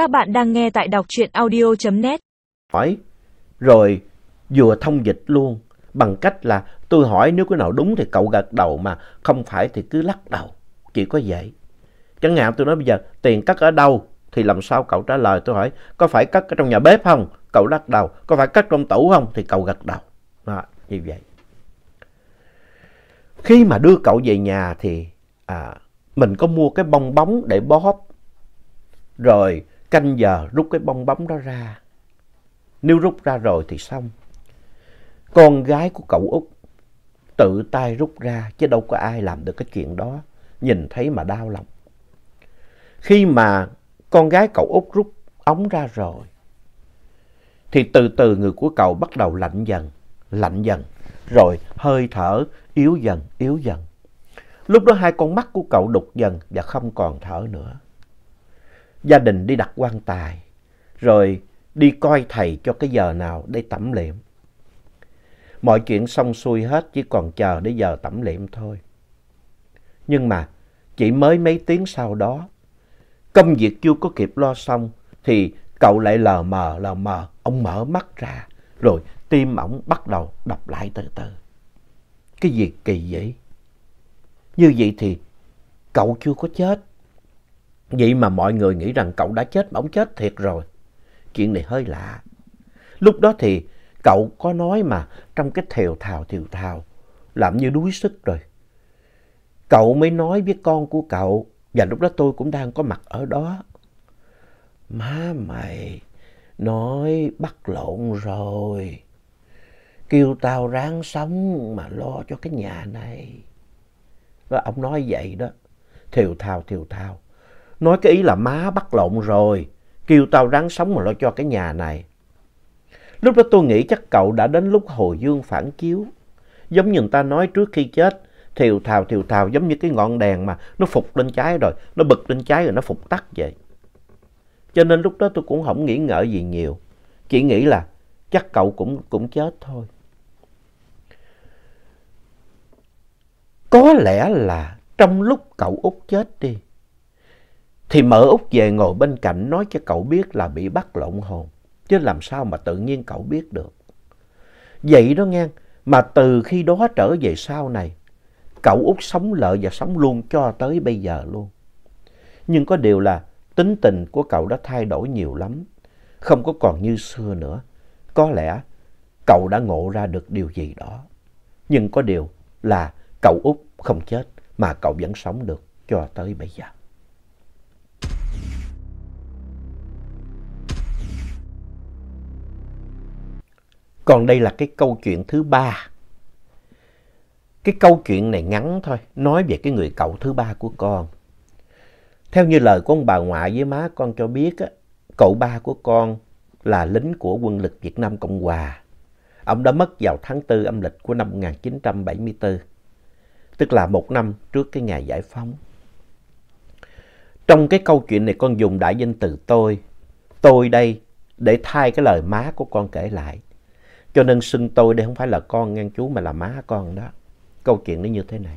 Các bạn đang nghe tại đọc truyện audio.net. hỏi rồi vừa thông dịch luôn. Bằng cách là tôi hỏi nếu cái nào đúng thì cậu gật đầu mà không phải thì cứ lắc đầu. Chỉ có vậy. Chẳng hạn tôi nói bây giờ tiền cắt ở đâu thì làm sao cậu trả lời? Tôi hỏi có phải cắt ở trong nhà bếp không? Cậu lắc đầu có phải cắt trong tủ không? Thì cậu gật đầu. Đó, như vậy. Khi mà đưa cậu về nhà thì à, mình có mua cái bong bóng để bóp rồi canh giờ rút cái bong bóng đó ra nếu rút ra rồi thì xong. Con gái của cậu Út tự tay rút ra chứ đâu có ai làm được cái chuyện đó. Nhìn thấy mà đau lòng. Khi mà con gái cậu Út rút ống ra rồi thì từ từ người của cậu bắt đầu lạnh dần, lạnh dần. Rồi hơi thở yếu dần, yếu dần. Lúc đó hai con mắt của cậu đục dần và không còn thở nữa. Gia đình đi đặt quan tài. Rồi đi coi thầy cho cái giờ nào để tẩm liệm. Mọi chuyện xong xuôi hết chỉ còn chờ đến giờ tẩm liệm thôi. Nhưng mà chỉ mới mấy tiếng sau đó, công việc chưa có kịp lo xong thì cậu lại lờ mờ lờ mờ, ông mở mắt ra rồi tim ổng bắt đầu đập lại từ từ. Cái gì kỳ vậy? Như vậy thì cậu chưa có chết. Vậy mà mọi người nghĩ rằng cậu đã chết mà ông chết thiệt rồi chuyện này hơi lạ. Lúc đó thì cậu có nói mà trong cái thều thào thều thào, làm như đuối sức rồi. Cậu mới nói với con của cậu, và lúc đó tôi cũng đang có mặt ở đó. Má mày, nói bắt lộn rồi. Kêu tao ráng sống mà lo cho cái nhà này. Và ông nói vậy đó, thều thào thều thào. Nói cái ý là má bắt lộn rồi kêu tao ráng sống mà lo cho cái nhà này. Lúc đó tôi nghĩ chắc cậu đã đến lúc hồi dương phản chiếu. Giống như người ta nói trước khi chết, thiều thào thiều thào giống như cái ngọn đèn mà nó phục lên trái rồi, nó bật lên trái rồi nó phục tắt vậy. Cho nên lúc đó tôi cũng không nghĩ ngợi gì nhiều. Chỉ nghĩ là chắc cậu cũng, cũng chết thôi. Có lẽ là trong lúc cậu út chết đi, thì mở út về ngồi bên cạnh nói cho cậu biết là bị bắt lộn hồn. Chứ làm sao mà tự nhiên cậu biết được. Vậy đó nghe, mà từ khi đó trở về sau này, cậu út sống lợi và sống luôn cho tới bây giờ luôn. Nhưng có điều là tính tình của cậu đã thay đổi nhiều lắm, không có còn như xưa nữa. Có lẽ cậu đã ngộ ra được điều gì đó. Nhưng có điều là cậu út không chết mà cậu vẫn sống được cho tới bây giờ. Còn đây là cái câu chuyện thứ ba. Cái câu chuyện này ngắn thôi, nói về cái người cậu thứ ba của con. Theo như lời của ông bà ngoại với má con cho biết, á, cậu ba của con là lính của quân lực Việt Nam Cộng Hòa. Ông đã mất vào tháng 4 âm lịch của năm 1974, tức là một năm trước cái ngày giải phóng. Trong cái câu chuyện này con dùng đại danh từ tôi, tôi đây để thay cái lời má của con kể lại. Cho nên xưng tôi đây không phải là con ngang chú mà là má con đó. Câu chuyện nó như thế này.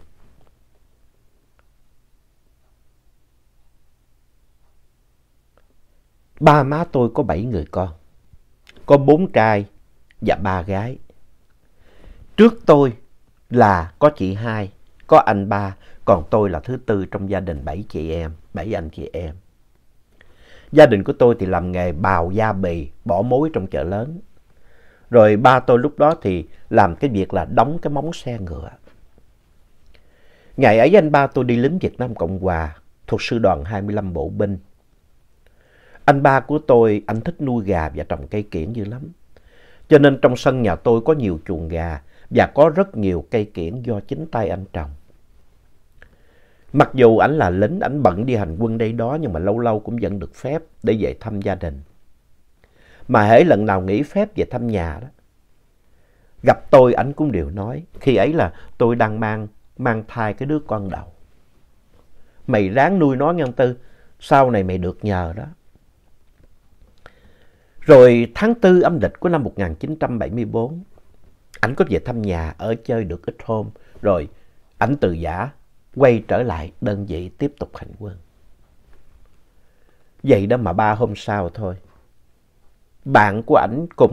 Ba má tôi có bảy người con. Có bốn trai và ba gái. Trước tôi là có chị hai, có anh ba, còn tôi là thứ tư trong gia đình bảy chị em, bảy anh chị em. Gia đình của tôi thì làm nghề bào da bì, bỏ mối trong chợ lớn. Rồi ba tôi lúc đó thì làm cái việc là đóng cái móng xe ngựa. Ngày ấy anh ba tôi đi lính Việt Nam Cộng Hòa, thuộc sư đoàn 25 bộ binh. Anh ba của tôi, anh thích nuôi gà và trồng cây kiển dữ lắm. Cho nên trong sân nhà tôi có nhiều chuồng gà và có rất nhiều cây kiển do chính tay anh trồng. Mặc dù anh là lính, anh bận đi hành quân đây đó nhưng mà lâu lâu cũng vẫn được phép để về thăm gia đình. Mà hễ lần nào nghỉ phép về thăm nhà đó, gặp tôi ảnh cũng đều nói, khi ấy là tôi đang mang, mang thai cái đứa con đầu. Mày ráng nuôi nó nghe ông tư, sau này mày được nhờ đó. Rồi tháng tư âm lịch của năm 1974, ảnh có về thăm nhà ở chơi được ít hôm, rồi ảnh từ giả quay trở lại đơn vị tiếp tục hành quân. Vậy đó mà ba hôm sau thôi. Bạn của ảnh cùng